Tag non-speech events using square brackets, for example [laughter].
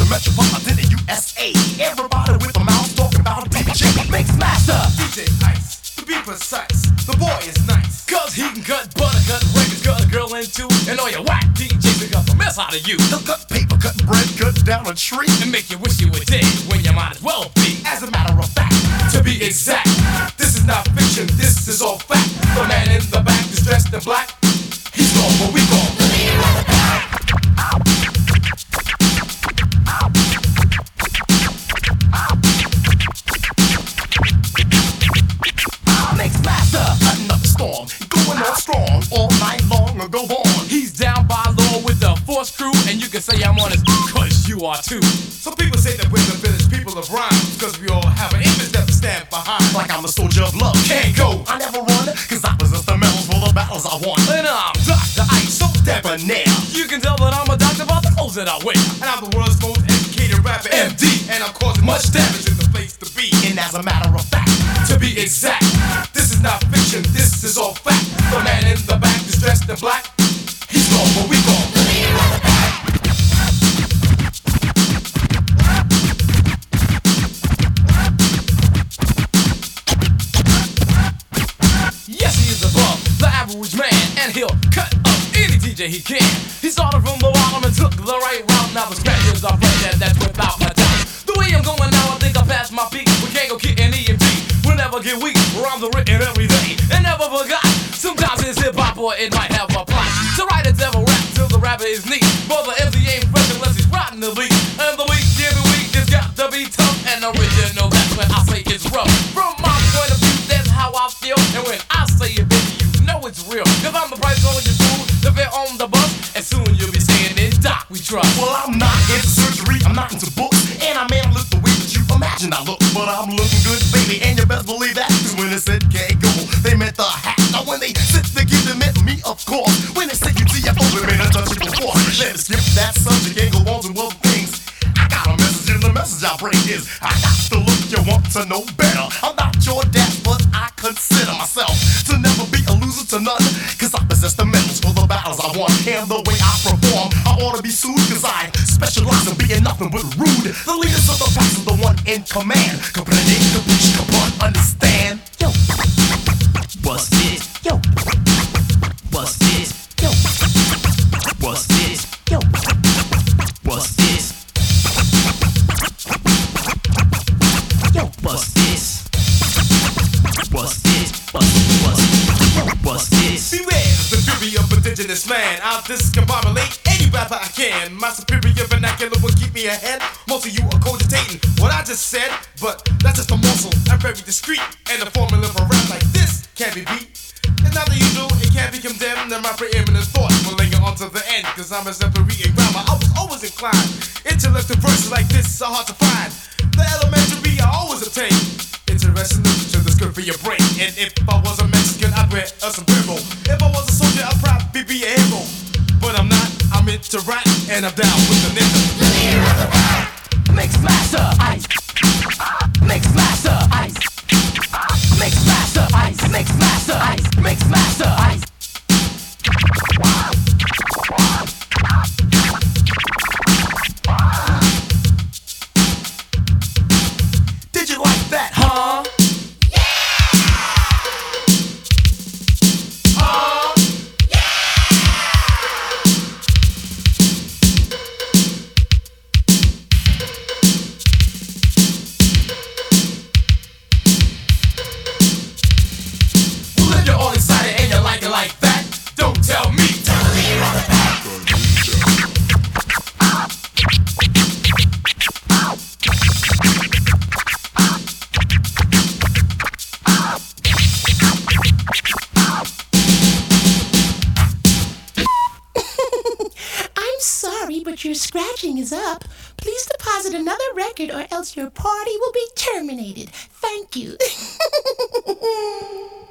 the metropolitan in USA. Everybody with a mouth talking about DJ Mix Master. DJ Ice, to be precise, the boy is nice. Cause he can cut butter, cut records, cut a girl in two. And all your whack DJs will cut the mess out of you. They'll cut paper, cut bread, cut down a tree. And make you wish you were dead when you might as well be. As a matter of fact, to be exact, this is not fiction, this is all fact. The man in the back is dressed in black. Too. Some people say that we're the village people of rhymes, cause we all have an image that we stand behind. Like I'm a soldier of love. Kangol. I never run, cause I possess the medals for the battles I won. And I'm Dr. Ice, so Debonair. You can tell that I'm a doctor by the clothes that I wear. And I'm the world's most educated rapper, MD. And I'm causing much damage in the place to be. And as a matter of fact, To be exact, this is not fiction, this is all fact. The man in the back is dressed in black. And he'll cut up any DJ he can. He started from the bottom and took the right route. Now the scratches are pregnant, that's without a doubt. The way I'm going now, I think I passed my peak. We Kangol kidding EMT. We'll never get weak. Rhymes are written every day, and never forgot. Sometimes it's hip hop or it might have a plot. To write a devil rap till the rapper is neat. But the MC ain't fresh unless he's rotting the beat. I but I'm looking good, baby, and you best believe that. Cause when they said Kangol, they meant the hat. Now when they said they give them meant me, of course. When they said UTFO, they meant untouchable force. Let us skip that subject and go on to other things. I got a message, and the message I bring is I got to look, you want to know better. I'm not your dad, but I consider myself to never be a loser to none. Cause I possess the medals for the battles I won. And the way I perform, I ought to be sued. Cause I specialize in being nothing but rude. The leaders of the past the in command. Comprende, capiche, capon, understand. Yo, What's this? yo, What's this? yo, What's this? yo. What's this? Yo, What's this? What's this? What's what's what's this? Beware the fury of indigenous man. I'll discombobulate any rapper I can. My superior vernacular will keep me ahead. Most of you are cogitating what I just said, but that's just a morsel. I'm very discreet, and the formula for rap like this can't be beat. It's not the usual, it can't be condemned, and my preeminent thought will linger on to the end, cause I'm exemplary in grammar. I was always inclined. Intellectual verses like this are hard to find. The elementary I always obtain. Interesting literature that's good for your brain. And if I was a Mexican, I'd wear a sombrero. If I was a soldier, I'd probably be a hero. But I'm not, I'm into rap, and I'm down with the ninja. Mix master, ice. Mix master, your scratching is up. Please deposit another record or else your party will be terminated. Thank you. [laughs]